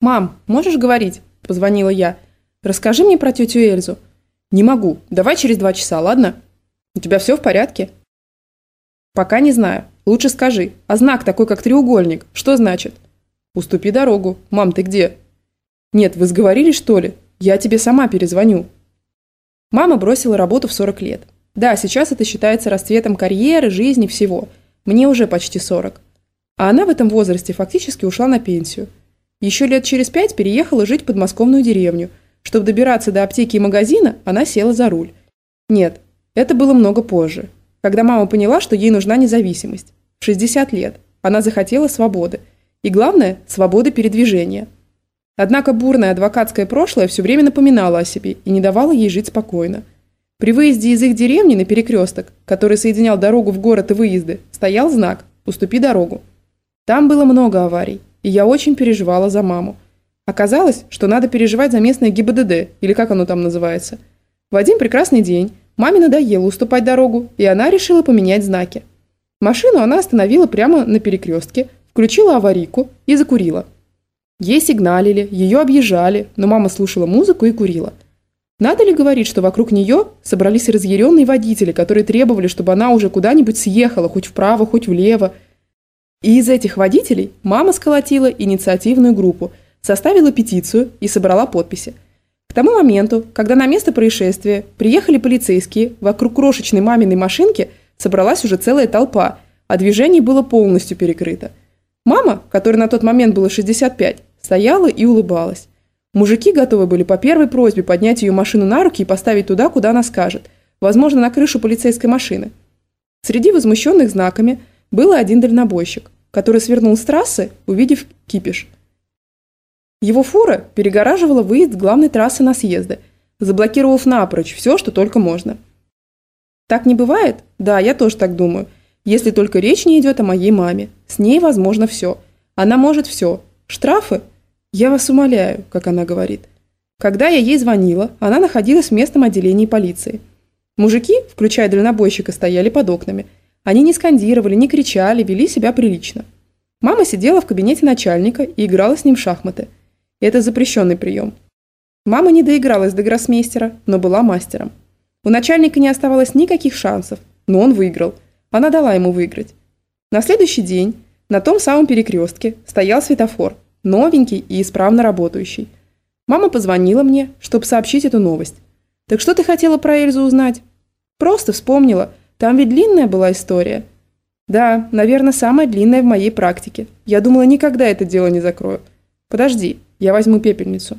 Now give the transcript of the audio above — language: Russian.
«Мам, можешь говорить?» – позвонила я. «Расскажи мне про тетю Эльзу». «Не могу. Давай через два часа, ладно?» «У тебя все в порядке?» «Пока не знаю. Лучше скажи. А знак такой, как треугольник, что значит?» «Уступи дорогу. Мам, ты где?» «Нет, вы сговорились, что ли? Я тебе сама перезвоню». Мама бросила работу в 40 лет. Да, сейчас это считается расцветом карьеры, жизни, всего. Мне уже почти 40. А она в этом возрасте фактически ушла на пенсию. Еще лет через пять переехала жить в подмосковную деревню. Чтобы добираться до аптеки и магазина, она села за руль. Нет, это было много позже. Когда мама поняла, что ей нужна независимость. В 60 лет. Она захотела свободы. И главное, свободы передвижения. Однако бурное адвокатское прошлое все время напоминало о себе и не давало ей жить спокойно. При выезде из их деревни на перекресток, который соединял дорогу в город и выезды, стоял знак «Уступи дорогу». Там было много аварий, и я очень переживала за маму. Оказалось, что надо переживать за местное ГИБДД, или как оно там называется. В один прекрасный день маме надоело уступать дорогу, и она решила поменять знаки. Машину она остановила прямо на перекрестке, включила аварийку и закурила. Ей сигналили, ее объезжали, но мама слушала музыку и курила – надо ли говорить, что вокруг нее собрались разъяренные водители, которые требовали, чтобы она уже куда-нибудь съехала, хоть вправо, хоть влево. И из этих водителей мама сколотила инициативную группу, составила петицию и собрала подписи. К тому моменту, когда на место происшествия приехали полицейские, вокруг крошечной маминой машинки собралась уже целая толпа, а движение было полностью перекрыто. Мама, которой на тот момент было 65, стояла и улыбалась. Мужики готовы были по первой просьбе поднять ее машину на руки и поставить туда, куда она скажет, возможно, на крышу полицейской машины. Среди возмущенных знаками был один дальнобойщик, который свернул с трассы, увидев кипиш. Его фура перегораживала выезд с главной трассы на съезды, заблокировав напрочь все, что только можно. Так не бывает? Да, я тоже так думаю. Если только речь не идет о моей маме. С ней возможно все. Она может все. Штрафы – «Я вас умоляю», как она говорит. Когда я ей звонила, она находилась в местном отделении полиции. Мужики, включая дальнобойщика, стояли под окнами. Они не скандировали, не кричали, вели себя прилично. Мама сидела в кабинете начальника и играла с ним в шахматы. Это запрещенный прием. Мама не доигралась до гроссмейстера, но была мастером. У начальника не оставалось никаких шансов, но он выиграл. Она дала ему выиграть. На следующий день на том самом перекрестке стоял светофор – новенький и исправно работающий. Мама позвонила мне, чтобы сообщить эту новость. «Так что ты хотела про Эльзу узнать?» «Просто вспомнила. Там ведь длинная была история». «Да, наверное, самая длинная в моей практике. Я думала, никогда это дело не закрою. Подожди, я возьму пепельницу».